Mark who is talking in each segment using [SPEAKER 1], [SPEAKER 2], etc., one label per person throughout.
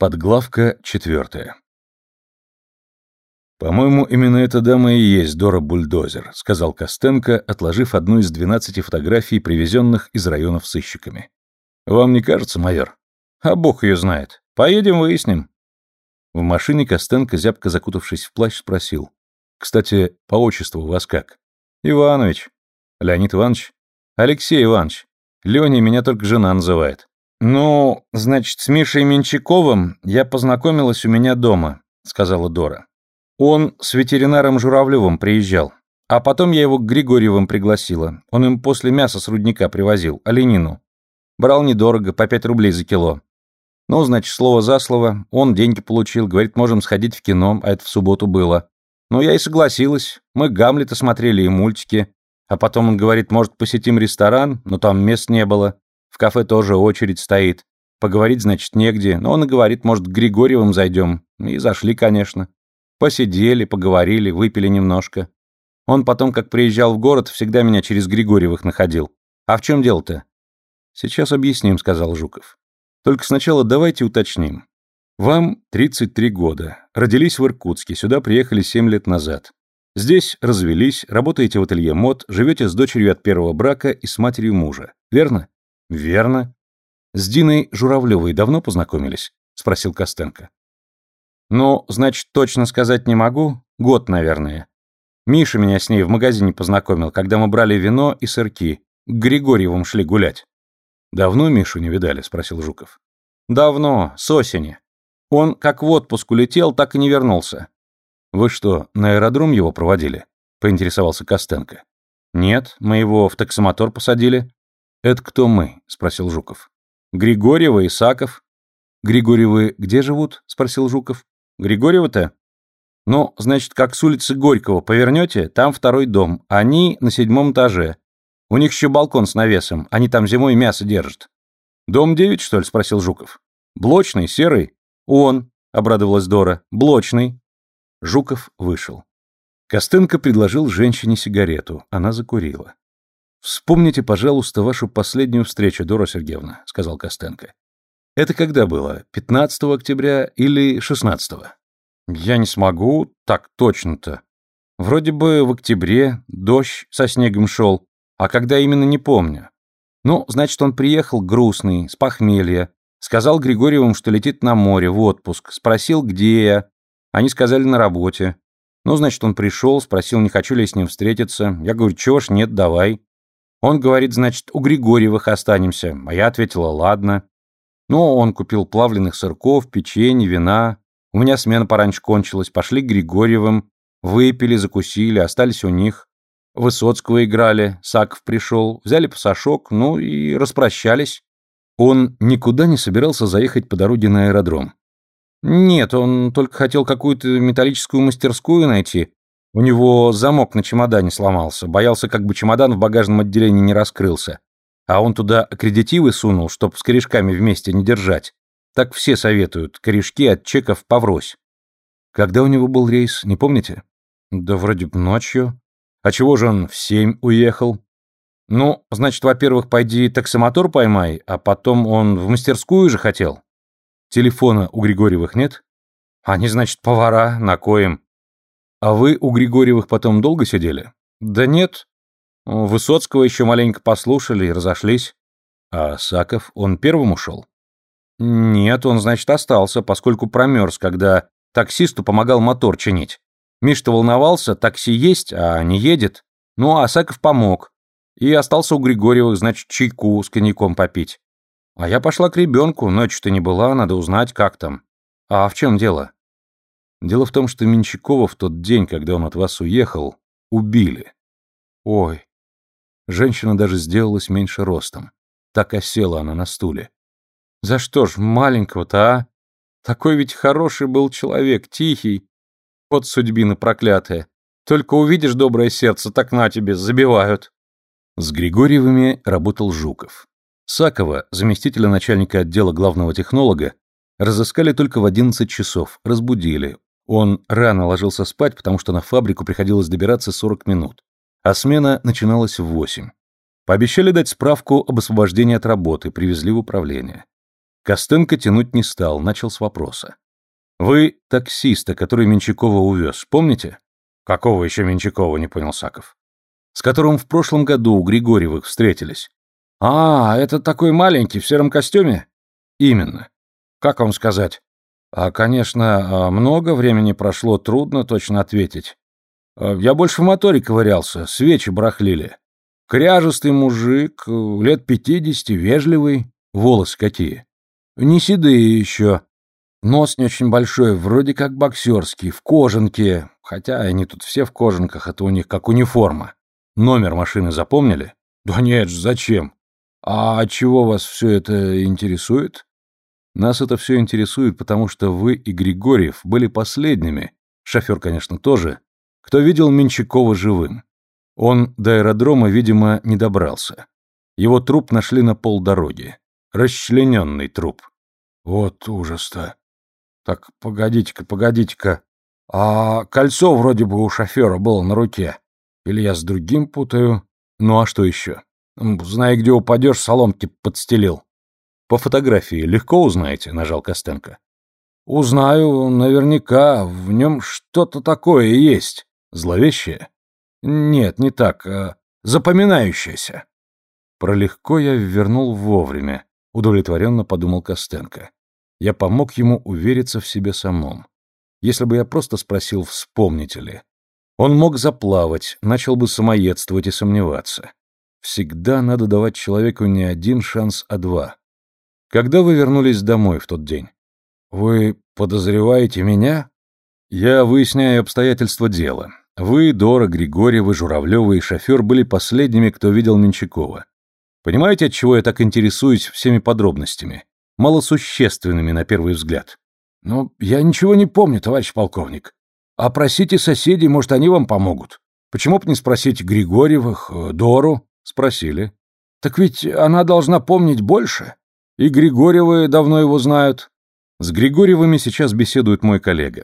[SPEAKER 1] Подглавка четвертая. «По-моему, именно эта дама и есть Дора Бульдозер», — сказал Костенко, отложив одну из двенадцати фотографий, привезенных из районов сыщиками. «Вам не кажется, майор?» «А бог ее знает. Поедем, выясним». В машине Костенко, зябко закутавшись в плащ, спросил. «Кстати, по отчеству у вас как?» «Иванович». «Леонид Иванович?» «Алексей Иванович. Леня меня только жена называет». «Ну, значит, с Мишей Менчаковым я познакомилась у меня дома», — сказала Дора. «Он с ветеринаром Журавлевым приезжал. А потом я его к Григорьевым пригласила. Он им после мяса с рудника привозил, оленину. Брал недорого, по пять рублей за кило. Ну, значит, слово за слово. Он деньги получил, говорит, можем сходить в кино, а это в субботу было. Ну, я и согласилась. Мы Гамлета смотрели и мультики. А потом он говорит, может, посетим ресторан, но там мест не было. В кафе тоже очередь стоит. Поговорить, значит, негде, но он и говорит, может, к Григорьевым зайдем. И зашли, конечно. Посидели, поговорили, выпили немножко. Он потом, как приезжал в город, всегда меня через Григорьевых находил. А в чем дело-то? Сейчас объясним, сказал Жуков. Только сначала давайте уточним. Вам 33 года. Родились в Иркутске, сюда приехали 7 лет назад. Здесь развелись, работаете в ателье мод, живете с дочерью от первого брака и с матерью мужа. Верно? Верно. С Диной Журавлевой давно познакомились? Спросил Костенко. Ну, значит, точно сказать не могу. Год, наверное. Миша меня с ней в магазине познакомил, когда мы брали вино и сырки. К Григорьевым шли гулять. Давно Мишу не видали? Спросил Жуков. Давно, с осени. Он как в отпуск улетел, так и не вернулся. Вы что, на аэродром его проводили? Поинтересовался Костенко. Нет, мы его в таксомотор посадили. «Это кто мы?» — спросил Жуков. «Григорьева, Исаков». «Григорьевы где живут?» — спросил Жуков. «Григорьева-то?» «Ну, значит, как с улицы Горького повернете, там второй дом. Они на седьмом этаже. У них еще балкон с навесом, они там зимой мясо держат». «Дом девять, что ли?» — спросил Жуков. «Блочный, серый?» «Он», — обрадовалась Дора. «Блочный». Жуков вышел. Костенко предложил женщине сигарету. Она закурила. «Вспомните, пожалуйста, вашу последнюю встречу, Дора Сергеевна», — сказал Костенко. «Это когда было? 15 октября или 16 -го? «Я не смогу, так точно-то. Вроде бы в октябре, дождь со снегом шел, а когда именно не помню. Ну, значит, он приехал грустный, с похмелья, сказал Григорьевым, что летит на море, в отпуск, спросил, где я. Они сказали, на работе. Ну, значит, он пришел, спросил, не хочу ли с ним встретиться. Я говорю, чего ж, нет, давай. Он говорит, значит, у Григорьевых останемся, а я ответила, ладно. Ну, он купил плавленых сырков, печенье, вина. У меня смена пораньше кончилась, пошли к Григорьевым, выпили, закусили, остались у них. Высоцкого играли, Саков пришел, взяли пасашок, ну и распрощались. Он никуда не собирался заехать по дороге на аэродром. Нет, он только хотел какую-то металлическую мастерскую найти, у него замок на чемодане сломался, боялся, как бы чемодан в багажном отделении не раскрылся. А он туда аккредитивы сунул, чтоб с корешками вместе не держать. Так все советуют, корешки от чеков поврось. Когда у него был рейс, не помните? Да вроде бы ночью. А чего же он в семь уехал? Ну, значит, во-первых, пойди таксомотор поймай, а потом он в мастерскую же хотел. Телефона у Григорьевых нет? Они, значит, повара, на коем. А вы у Григорьевых потом долго сидели? Да нет. Высоцкого еще маленько послушали и разошлись. А Саков, он первым ушел? Нет, он, значит, остался, поскольку промерз, когда таксисту помогал мотор чинить. Миш-то волновался, такси есть, а не едет. Ну, а Саков помог. И остался у Григорьевых, значит, чайку с коньяком попить. А я пошла к ребенку, ночью-то не была, надо узнать, как там. А в чем дело? Дело в том, что Менчакова в тот день, когда он от вас уехал, убили. Ой. Женщина даже сделалась меньше ростом. Так осела она на стуле. За что ж маленького-то, а? Такой ведь хороший был человек, тихий. Вот судьбина проклятая. Только увидишь доброе сердце, так на тебе, забивают. С Григорьевыми работал Жуков. Сакова, заместителя начальника отдела главного технолога, разыскали только в 11 часов, разбудили, он рано ложился спать, потому что на фабрику приходилось добираться 40 минут, а смена начиналась в 8. Пообещали дать справку об освобождении от работы, привезли в управление. Костенко тянуть не стал, начал с вопроса. «Вы таксиста, который Менчакова увез, помните?» «Какого еще Менчакова?» — не понял Саков. «С которым в прошлом году у Григорьевых встретились». «А, это такой маленький, в сером костюме?» «Именно. Как вам сказать?» «А, конечно, а, много времени прошло, трудно точно ответить. А, я больше в моторе ковырялся, свечи барахлили. Кряжестый мужик, лет пятидесяти, вежливый. Волосы какие? Не седые еще. Нос не очень большой, вроде как боксерский, в кожанке. Хотя они тут все в кожанках, это у них как униформа. Номер машины запомнили? Да нет же, зачем? А чего вас все это интересует? Нас это все интересует, потому что вы и Григорьев были последними, шофер, конечно, тоже, кто видел Менчакова живым. Он до аэродрома, видимо, не добрался. Его труп нашли на полдороги. Расчлененный труп. Вот ужас-то. Так, погодите-ка, погодите-ка. А кольцо вроде бы у шофера было на руке. Или я с другим путаю? Ну а что еще? Зная, где упадешь, соломки подстелил. По фотографии легко узнаете, нажал Костенко. Узнаю, наверняка. В нем что-то такое есть. Зловещее? Нет, не так. А запоминающееся. Про легко я вернул вовремя, удовлетворенно подумал Костенко. Я помог ему увериться в себе самом. Если бы я просто спросил, вспомните ли. Он мог заплавать, начал бы самоедствовать и сомневаться. Всегда надо давать человеку не один шанс, а два. Когда вы вернулись домой в тот день? Вы подозреваете меня? Я выясняю обстоятельства дела. Вы, Дора, Григорьева, Журавлева и шофер были последними, кто видел Менчакова. Понимаете, от чего я так интересуюсь всеми подробностями? Малосущественными на первый взгляд. Ну, я ничего не помню, товарищ полковник. Опросите соседей, может, они вам помогут. Почему бы не спросить Григорьевых, э, Дору? Спросили. Так ведь она должна помнить больше. И Григорьевы давно его знают. С Григорьевыми сейчас беседует мой коллега.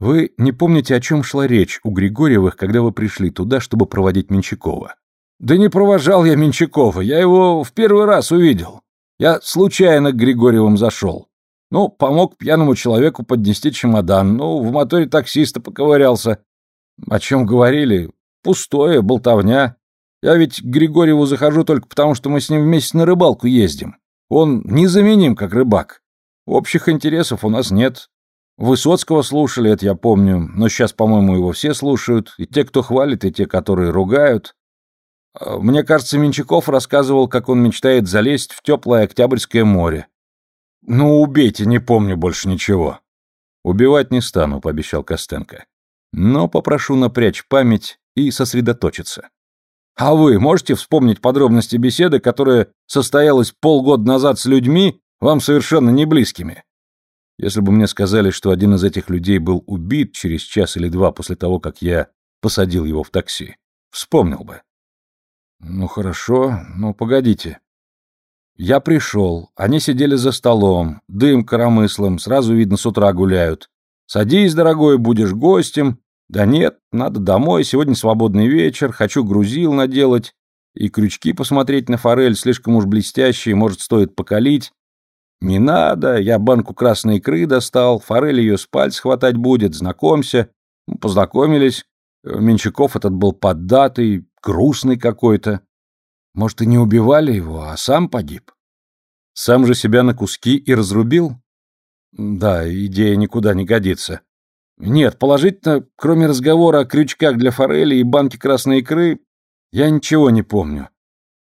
[SPEAKER 1] Вы не помните, о чем шла речь у Григорьевых, когда вы пришли туда, чтобы проводить Менчакова? Да не провожал я Менчакова, я его в первый раз увидел. Я случайно к Григорьевым зашел. Ну, помог пьяному человеку поднести чемодан, ну, в моторе таксиста поковырялся. О чем говорили? Пустое, болтовня. Я ведь к Григорьеву захожу только потому, что мы с ним вместе на рыбалку ездим. Он незаменим, как рыбак. Общих интересов у нас нет, Высоцкого слушали, это я помню, но сейчас, по-моему, его все слушают, и те, кто хвалит, и те, которые ругают. А, мне кажется, Менчаков рассказывал, как он мечтает залезть в теплое Октябрьское море. Ну, убейте, не помню больше ничего. Убивать не стану, пообещал Костенко. Но попрошу напрячь память и сосредоточиться. А вы можете вспомнить подробности беседы, которая состоялась полгода назад с людьми, вам совершенно не близкими? Если бы мне сказали, что один из этих людей был убит через час или два после того, как я посадил его в такси, вспомнил бы. Ну хорошо, ну погодите. Я пришел, они сидели за столом, дым коромыслом, сразу видно, с утра гуляют. Садись, дорогой, будешь гостем. Да нет, надо домой, сегодня свободный вечер, хочу грузил наделать. И крючки посмотреть на форель, слишком уж блестящие, может, стоит покалить. «Не надо, я банку красной икры достал, форель ее с пальц хватать будет, знакомься». Ну, познакомились. Менчаков этот был поддатый, грустный какой-то. Может, и не убивали его, а сам погиб? Сам же себя на куски и разрубил? Да, идея никуда не годится. Нет, положительно, кроме разговора о крючках для форели и банке красной икры, я ничего не помню.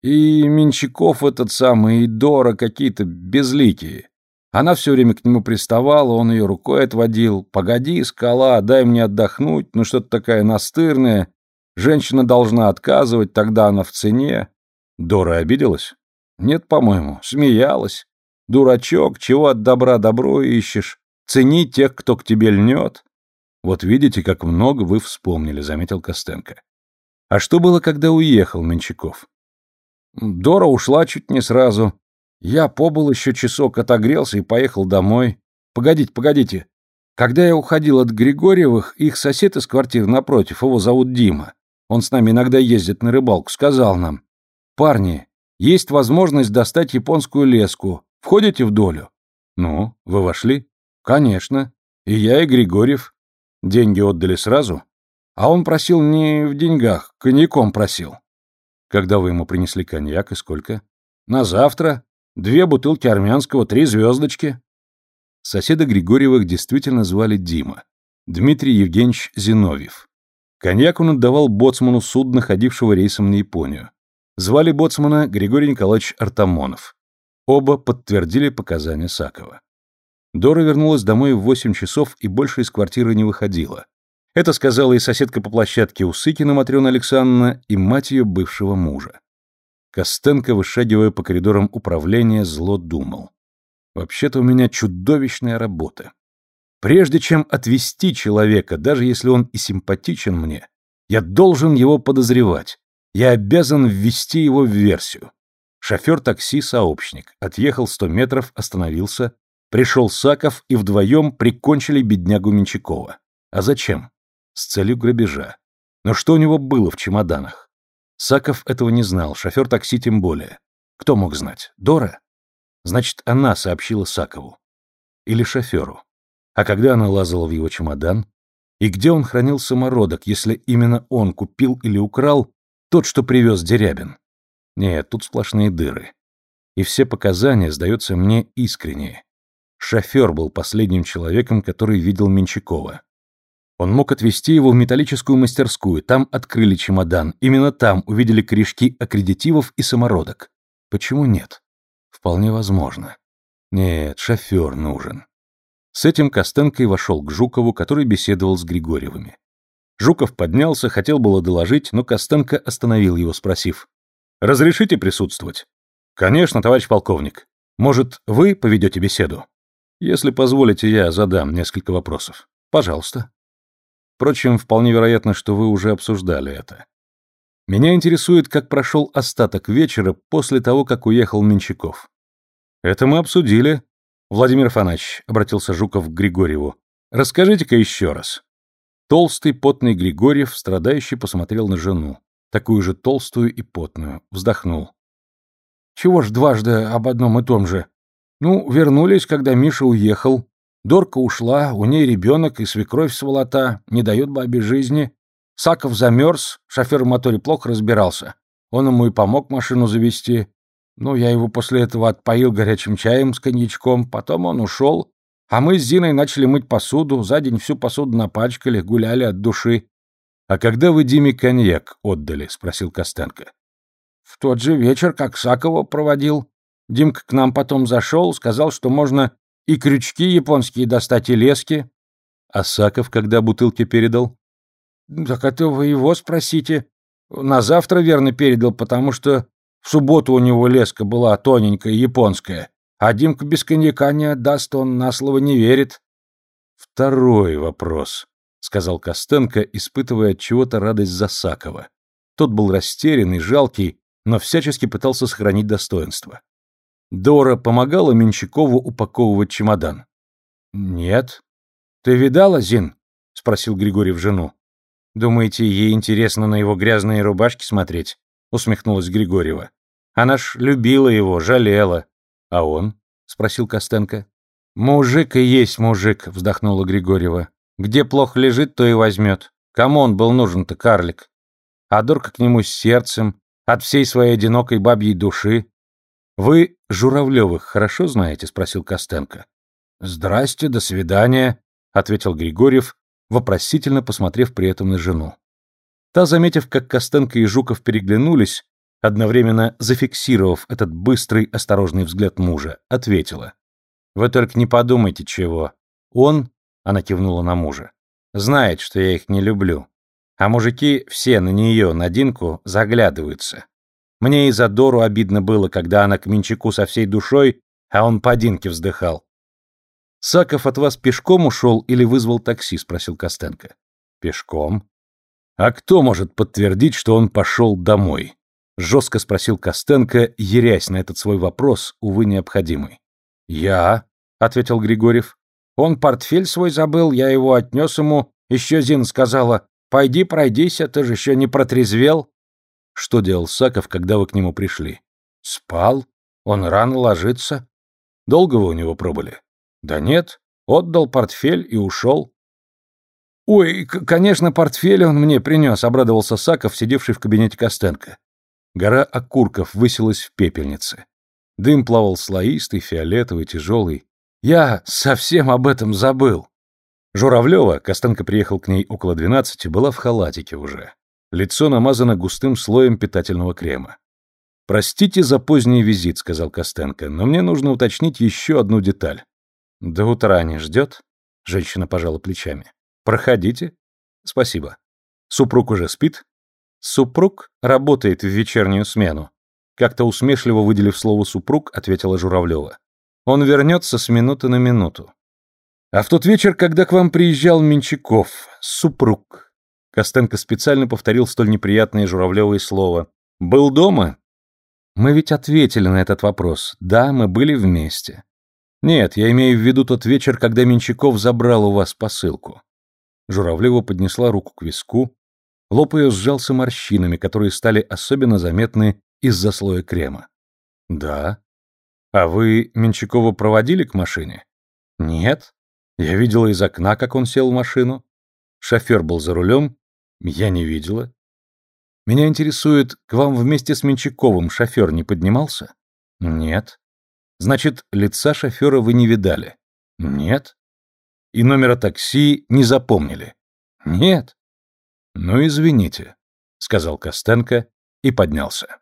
[SPEAKER 1] И Менчаков этот самый, и Дора какие-то безликие. Она все время к нему приставала, он ее рукой отводил. «Погоди, скала, дай мне отдохнуть, ну что-то такая настырная. Женщина должна отказывать, тогда она в цене». Дора обиделась? Нет, по-моему, смеялась. «Дурачок, чего от добра добро ищешь? Цени тех, кто к тебе льнет». «Вот видите, как много вы вспомнили», — заметил Костенко. «А что было, когда уехал Менчаков?» Дора ушла чуть не сразу. Я побыл еще часок, отогрелся и поехал домой. Погодите, погодите. Когда я уходил от Григорьевых, их сосед из квартиры напротив, его зовут Дима. Он с нами иногда ездит на рыбалку, сказал нам. «Парни, есть возможность достать японскую леску. Входите в долю? Ну, вы вошли?
[SPEAKER 2] Конечно. И я, и Григорьев.
[SPEAKER 1] Деньги отдали сразу?
[SPEAKER 2] А он просил не в деньгах, коньяком просил.
[SPEAKER 1] Когда вы ему принесли коньяк и сколько?
[SPEAKER 2] На завтра. Две бутылки армянского, три звездочки.
[SPEAKER 1] Соседа Григорьевых действительно звали Дима. Дмитрий Евгеньевич Зиновьев. Коньяк он отдавал боцману судна, ходившего рейсом на Японию. Звали боцмана Григорий Николаевич Артамонов. Оба подтвердили показания Сакова. Дора вернулась домой в 8 часов и больше из квартиры не выходила. Это сказала и соседка по площадке Усыкина Матрена Александровна, и мать ее бывшего мужа. Костенко, вышагивая по коридорам управления, зло думал. «Вообще-то у меня чудовищная работа. Прежде чем отвести человека, даже если он и симпатичен мне, я должен его подозревать. Я обязан ввести его в версию. Шофер такси — сообщник. Отъехал сто метров, остановился. Пришел Саков и вдвоем прикончили беднягу Менчакова. А зачем? С целью грабежа. Но что у него было в чемоданах? Саков этого не знал, шофер такси тем более. Кто мог знать? Дора? Значит, она сообщила Сакову. Или шоферу. А когда она лазала в его чемодан? И где он хранил самородок, если именно он купил или украл тот, что привез Дерябин? Нет, тут сплошные дыры. И все показания, сдаются мне, искренние. Шофер был последним человеком, который видел Менчакова. Он мог отвезти его в металлическую мастерскую, там открыли чемодан, именно там увидели корешки аккредитивов и самородок. Почему нет? Вполне возможно. Нет, шофер нужен. С этим Костенко и вошел к Жукову, который беседовал с Григорьевыми. Жуков поднялся, хотел было доложить, но Костенко остановил его, спросив. «Разрешите присутствовать?» «Конечно, товарищ полковник. Может, вы поведете беседу?» «Если позволите, я задам несколько вопросов. Пожалуйста». Впрочем, вполне вероятно, что вы уже обсуждали это. Меня интересует, как прошел остаток вечера после того, как уехал Менчаков. Это мы обсудили. Владимир Афанасьевич, обратился Жуков к Григорьеву, расскажите-ка еще раз. Толстый, потный Григорьев, страдающий, посмотрел на жену, такую же толстую и потную, вздохнул. Чего ж дважды об одном и том же? Ну, вернулись, когда Миша уехал. Дорка ушла, у ней ребенок и свекровь сволота, не дает бабе жизни. Саков замерз, шофер в моторе плохо разбирался. Он ему и помог машину завести. Ну, я его после этого отпоил горячим чаем с коньячком, потом он ушел, а мы с Зиной начали мыть посуду, за день всю посуду напачкали, гуляли от души. — А когда вы Диме коньяк отдали? — спросил Костенко. — В тот же вечер, как Сакова проводил. Димка к нам потом зашел, сказал, что можно и крючки японские достать, и лески. — А Саков когда бутылки передал? — Так это вы его спросите. На завтра верно передал, потому что в субботу у него леска была тоненькая, японская. А Димка без коньяка не отдаст, он на слово не верит. Второй вопрос, сказал Костенко, испытывая от чего-то радость за Сакова. Тот был растерянный, жалкий, но всячески пытался сохранить достоинство. Дора помогала Менчакову упаковывать чемодан. Нет. Ты видала, Зин? спросил Григорий в жену. Думаете, ей интересно на его грязные рубашки смотреть? усмехнулась Григорьева. Она ж любила его, жалела. «А он?» — спросил Костенко. «Мужик и есть мужик», — вздохнула Григорьева. «Где плохо лежит, то и возьмет. Кому он был нужен-то, карлик? А Дорка к нему с сердцем, от всей своей одинокой бабьей души». «Вы Журавлевых хорошо знаете?» — спросил Костенко. «Здрасте, до свидания», — ответил Григорьев, вопросительно посмотрев при этом на жену. Та, заметив, как Костенко и Жуков переглянулись, одновременно зафиксировав этот быстрый, осторожный взгляд мужа, ответила. «Вы только не подумайте, чего. Он, — она кивнула на мужа, — знает, что я их не люблю. А мужики все на нее, на Динку, заглядываются. Мне и за Дору обидно было, когда она к Минчаку со всей душой, а он по Динке вздыхал. «Саков от вас пешком ушел или вызвал такси?» — спросил Костенко. «Пешком». «А кто может подтвердить, что он пошел домой?» Жестко спросил Костенко, ерясь на этот свой вопрос, увы, необходимый. «Я», — ответил Григорьев. «Он портфель свой забыл, я его отнес ему. Еще Зин сказала, пойди пройдись, а ты же еще не протрезвел». «Что делал Саков, когда вы к нему пришли?» «Спал. Он рано ложится». «Долго вы у него пробыли?»
[SPEAKER 2] Да нет, отдал портфель и ушел. Ой, конечно, портфель он мне принес, обрадовался Саков, сидевший в кабинете Костенко. Гора окурков высилась в пепельнице. Дым плавал слоистый, фиолетовый, тяжелый. Я совсем об этом забыл. Журавлева, Костенко приехал к ней около двенадцати, была в халатике уже. Лицо намазано густым слоем питательного крема. «Простите за поздний визит», — сказал Костенко, «но мне нужно уточнить еще одну деталь». «До утра не ждет?» — женщина пожала плечами. «Проходите». «Спасибо». «Супруг уже спит?» «Супруг работает в вечернюю смену», — как-то усмешливо выделив слово «супруг», ответила Журавлева. «Он вернется с минуты на минуту». «А в тот вечер, когда к вам приезжал Менчаков, супруг...» Костенко специально повторил столь неприятное Журавлевое слово. «Был дома?» «Мы ведь ответили на этот вопрос. Да, мы были вместе». «Нет, я имею в виду тот вечер, когда Менчаков забрал у вас посылку». Журавлева поднесла руку к виску, Лоб ее сжался морщинами, которые стали особенно заметны из-за слоя крема. «Да». «А вы Менчакова проводили к машине?» «Нет. Я видела из окна, как он сел в машину. Шофер был за рулем. Я не видела. Меня интересует, к вам вместе с Менчаковым шофер не поднимался?» «Нет». «Значит, лица шофера вы не видали?» «Нет». «И номера такси не запомнили?» «Нет». «Ну, извините», — сказал Костенко и поднялся.